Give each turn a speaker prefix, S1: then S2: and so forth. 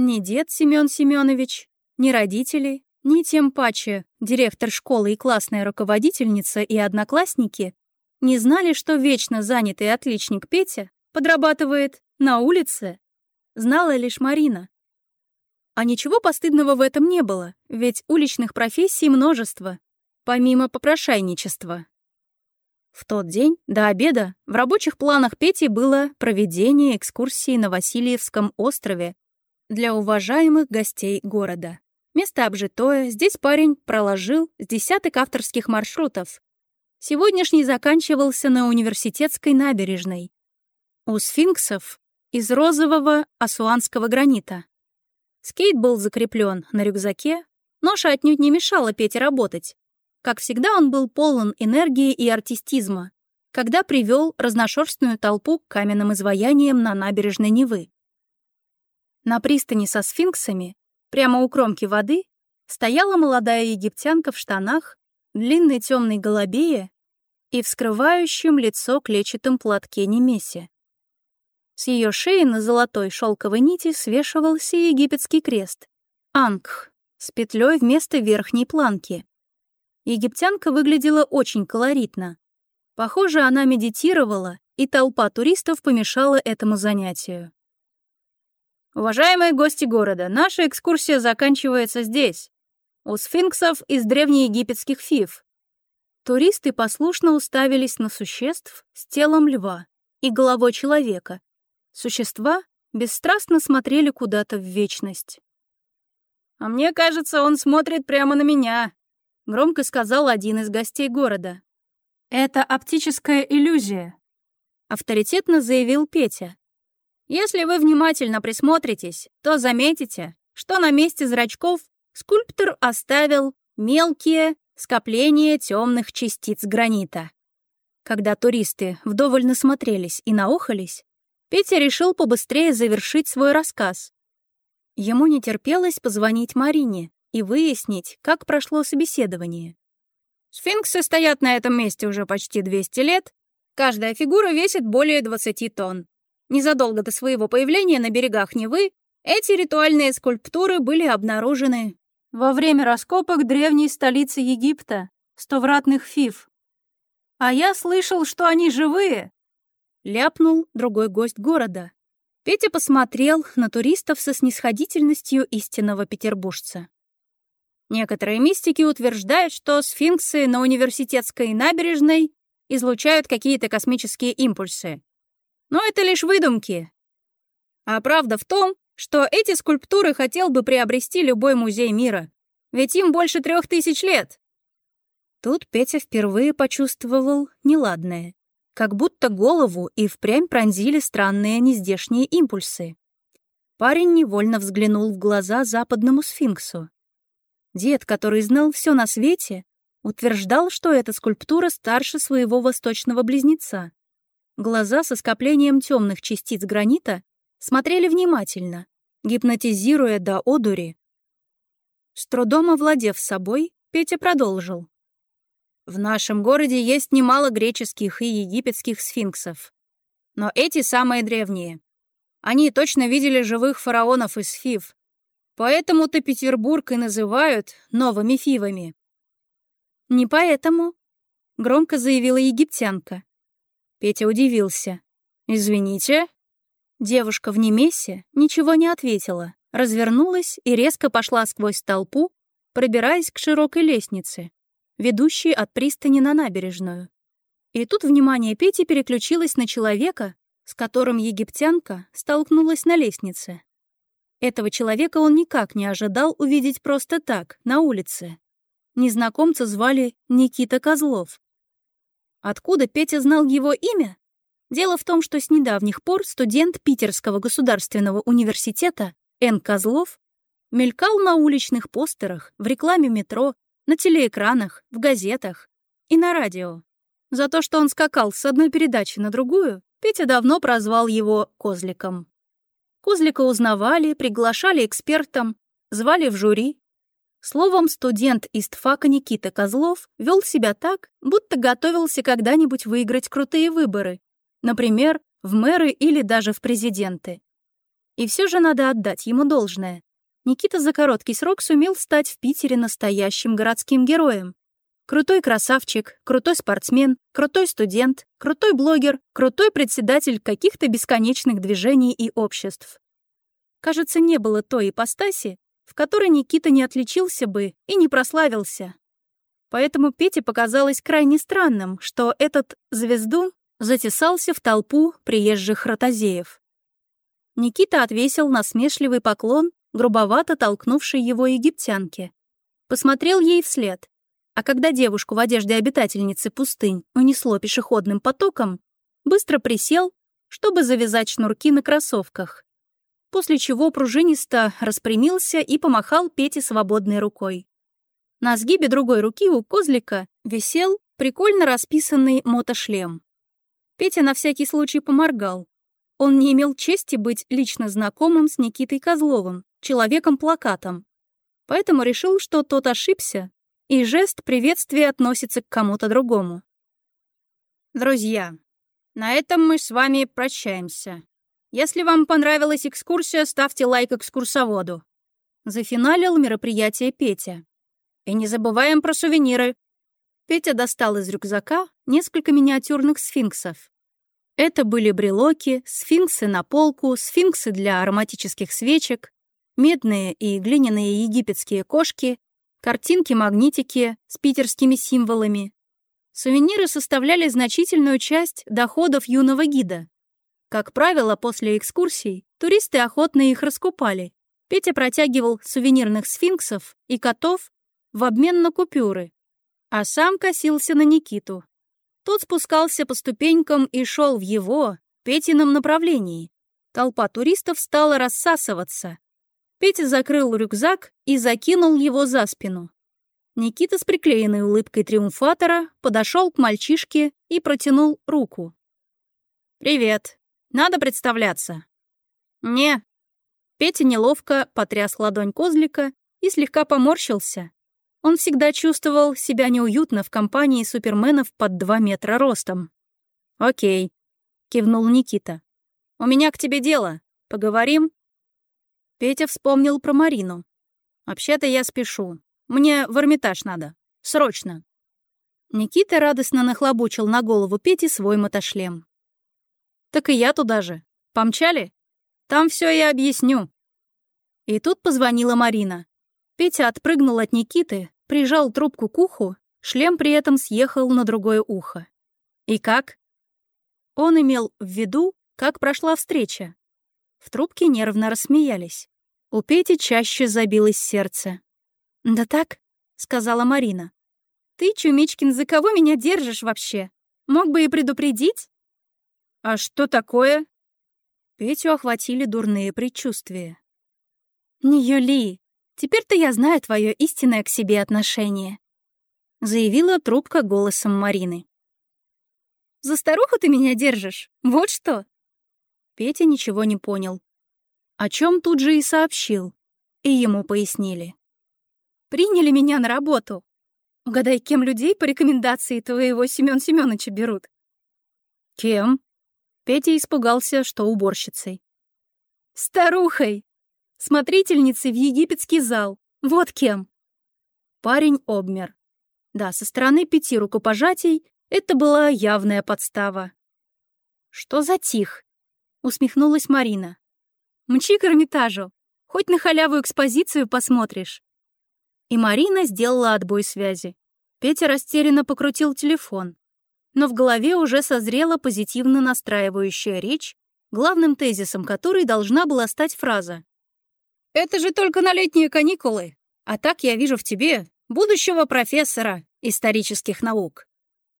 S1: Ни дед Семён Семёнович, ни родители, ни тем паче директор школы и классная руководительница и одноклассники не знали, что вечно занятый отличник Петя подрабатывает на улице. Знала лишь Марина. А ничего постыдного в этом не было, ведь уличных профессий множество, помимо попрошайничества. В тот день, до обеда, в рабочих планах Пети было проведение экскурсии на Васильевском острове для уважаемых гостей города. Место обжитое, здесь парень проложил с десяток авторских маршрутов. Сегодняшний заканчивался на университетской набережной. У сфинксов из розового асуанского гранита. Скейт был закреплен на рюкзаке, ноша отнюдь не мешала Пете работать. Как всегда, он был полон энергии и артистизма, когда привел разношерстную толпу к каменным изваяниям на набережной Невы. На пристани со сфинксами, прямо у кромки воды, стояла молодая египтянка в штанах, длинной темной голубее и вскрывающем лицо клетчатом платке Немесе. С ее шеи на золотой шелковой нити свешивался египетский крест — ангх, с петлей вместо верхней планки. Египтянка выглядела очень колоритно. Похоже, она медитировала, и толпа туристов помешала этому занятию. Уважаемые гости города, наша экскурсия заканчивается здесь, у сфинксов из древнеегипетских фиф. Туристы послушно уставились на существ с телом льва и головой человека, Существа бесстрастно смотрели куда-то в вечность. «А мне кажется, он смотрит прямо на меня», — громко сказал один из гостей города. «Это оптическая иллюзия», — авторитетно заявил Петя. «Если вы внимательно присмотритесь, то заметите, что на месте зрачков скульптор оставил мелкие скопления темных частиц гранита. Когда туристы вдоволь насмотрелись и наухались, Петя решил побыстрее завершить свой рассказ. Ему не терпелось позвонить Марине и выяснить, как прошло собеседование. Сфинксы стоят на этом месте уже почти 200 лет. Каждая фигура весит более 20 тонн. Незадолго до своего появления на берегах Невы эти ритуальные скульптуры были обнаружены во время раскопок древней столицы Египта, стовратных фиф. А я слышал, что они живые, ляпнул другой гость города. Петя посмотрел на туристов со снисходительностью истинного петербуржца. Некоторые мистики утверждают, что сфинксы на университетской набережной излучают какие-то космические импульсы. Но это лишь выдумки. А правда в том, что эти скульптуры хотел бы приобрести любой музей мира, ведь им больше трех тысяч лет. Тут Петя впервые почувствовал неладное как будто голову и впрямь пронзили странные нездешние импульсы. Парень невольно взглянул в глаза западному сфинксу. Дед, который знал все на свете, утверждал, что эта скульптура старше своего восточного близнеца. Глаза со скоплением темных частиц гранита смотрели внимательно, гипнотизируя до одури. С трудом овладев собой, Петя продолжил. В нашем городе есть немало греческих и египетских сфинксов. Но эти самые древние. Они точно видели живых фараонов из Фив. Поэтому-то Петербург и называют новыми Фивами. «Не поэтому», — громко заявила египтянка. Петя удивился. «Извините?» Девушка в Немесе ничего не ответила, развернулась и резко пошла сквозь толпу, пробираясь к широкой лестнице ведущий от пристани на набережную. И тут внимание Пети переключилось на человека, с которым египтянка столкнулась на лестнице. Этого человека он никак не ожидал увидеть просто так, на улице. Незнакомца звали Никита Козлов. Откуда Петя знал его имя? Дело в том, что с недавних пор студент Питерского государственного университета Н. Козлов мелькал на уличных постерах, в рекламе метро, на телеэкранах, в газетах и на радио. За то, что он скакал с одной передачи на другую, Петя давно прозвал его «Козликом». Козлика узнавали, приглашали экспертам, звали в жюри. Словом, студент из ТФАКа Никита Козлов вел себя так, будто готовился когда-нибудь выиграть крутые выборы, например, в мэры или даже в президенты. И все же надо отдать ему должное. Никита за короткий срок сумел стать в Питере настоящим городским героем. Крутой красавчик, крутой спортсмен, крутой студент, крутой блогер, крутой председатель каких-то бесконечных движений и обществ. Кажется, не было той ипостаси, в которой Никита не отличился бы и не прославился. Поэтому Пете показалось крайне странным, что этот звездун затесался в толпу приезжих ротозеев. Никита отвесил насмешливый поклон, грубовато толкнувший его египтянке. Посмотрел ей вслед, а когда девушку в одежде обитательницы пустынь унесло пешеходным потоком, быстро присел, чтобы завязать шнурки на кроссовках. После чего пружинисто распрямился и помахал Пете свободной рукой. На сгибе другой руки у козлика висел прикольно расписанный мотошлем. Петя на всякий случай поморгал. Он не имел чести быть лично знакомым с Никитой Козловым, человеком-плакатом. Поэтому решил, что тот ошибся и жест приветствия относится к кому-то другому. Друзья, на этом мы с вами прощаемся. Если вам понравилась экскурсия, ставьте лайк экскурсоводу. Зафиналил мероприятие Петя. И не забываем про сувениры. Петя достал из рюкзака несколько миниатюрных сфинксов. Это были брелоки, сфинксы на полку, сфинксы для ароматических свечек, медные и глиняные египетские кошки, картинки-магнитики с питерскими символами. Сувениры составляли значительную часть доходов юного гида. Как правило, после экскурсий туристы охотно их раскупали. Петя протягивал сувенирных сфинксов и котов в обмен на купюры, а сам косился на Никиту. Тот спускался по ступенькам и шел в его, Петином направлении. Толпа туристов стала рассасываться, Петя закрыл рюкзак и закинул его за спину. Никита с приклеенной улыбкой триумфатора подошел к мальчишке и протянул руку. «Привет. Надо представляться». «Не». Петя неловко потряс ладонь козлика и слегка поморщился. Он всегда чувствовал себя неуютно в компании суперменов под два метра ростом. «Окей», — кивнул Никита. «У меня к тебе дело. Поговорим?» Петя вспомнил про Марину. «Вообще-то я спешу. Мне в Эрмитаж надо. Срочно». Никита радостно нахлобучил на голову Пети свой мотошлем. «Так и я туда же. Помчали? Там все я объясню». И тут позвонила Марина. Петя отпрыгнул от Никиты, прижал трубку к уху, шлем при этом съехал на другое ухо. «И как?» Он имел в виду, как прошла встреча, в трубке нервно рассмеялись. У Пети чаще забилось сердце. «Да так», — сказала Марина. «Ты, Чумичкин, за кого меня держишь вообще? Мог бы и предупредить?» «А что такое?» Петю охватили дурные предчувствия. «Не юли. Теперь-то я знаю твое истинное к себе отношение», — заявила трубка голосом Марины. «За старуху ты меня держишь? Вот что!» Петя ничего не понял. О чем тут же и сообщил. И ему пояснили. «Приняли меня на работу. Угадай, кем людей по рекомендации твоего Семён Семёныча берут?» «Кем?» Петя испугался, что уборщицей. «Старухой! Смотрительницей в египетский зал. Вот кем!» Парень обмер. Да, со стороны пяти рукопожатий это была явная подстава. «Что за тих?» усмехнулась Марина. «Мчи к Эрмитажу. Хоть на халяву экспозицию посмотришь». И Марина сделала отбой связи. Петя растерянно покрутил телефон. Но в голове уже созрела позитивно настраивающая речь, главным тезисом которой должна была стать фраза. «Это же только на летние каникулы, а так я вижу в тебе будущего профессора исторических наук».